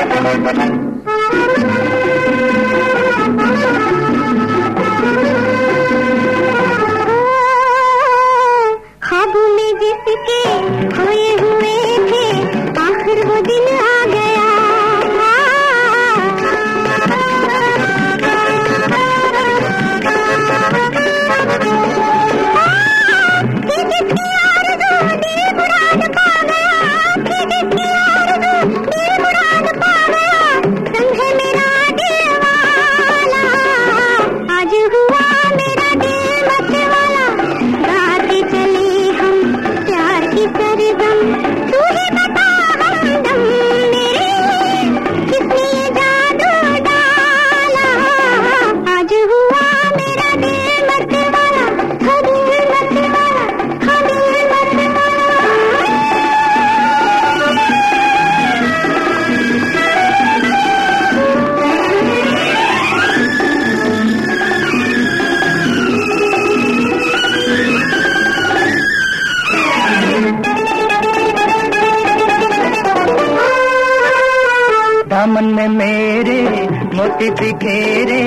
Thank you. मोती बिखेरे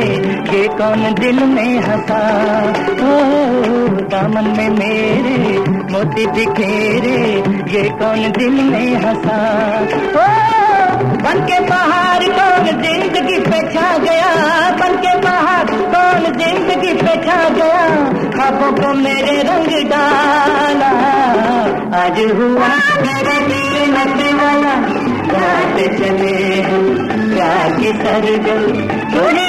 ये कौन दिल में हंसा? ओ, दामन में मेरे मोती बिखेरे ये कौन दिल में हंसा? ओ, बन के पहाड़ कौन ज़िंदगी पे छा गया? बन के पहाड़ कौन ज़िंदगी पे छा गया? खाबों को मेरे रंग डाला। आज हुआ मेरे दिल नशे वाला रात चले हम प्यार की सरगम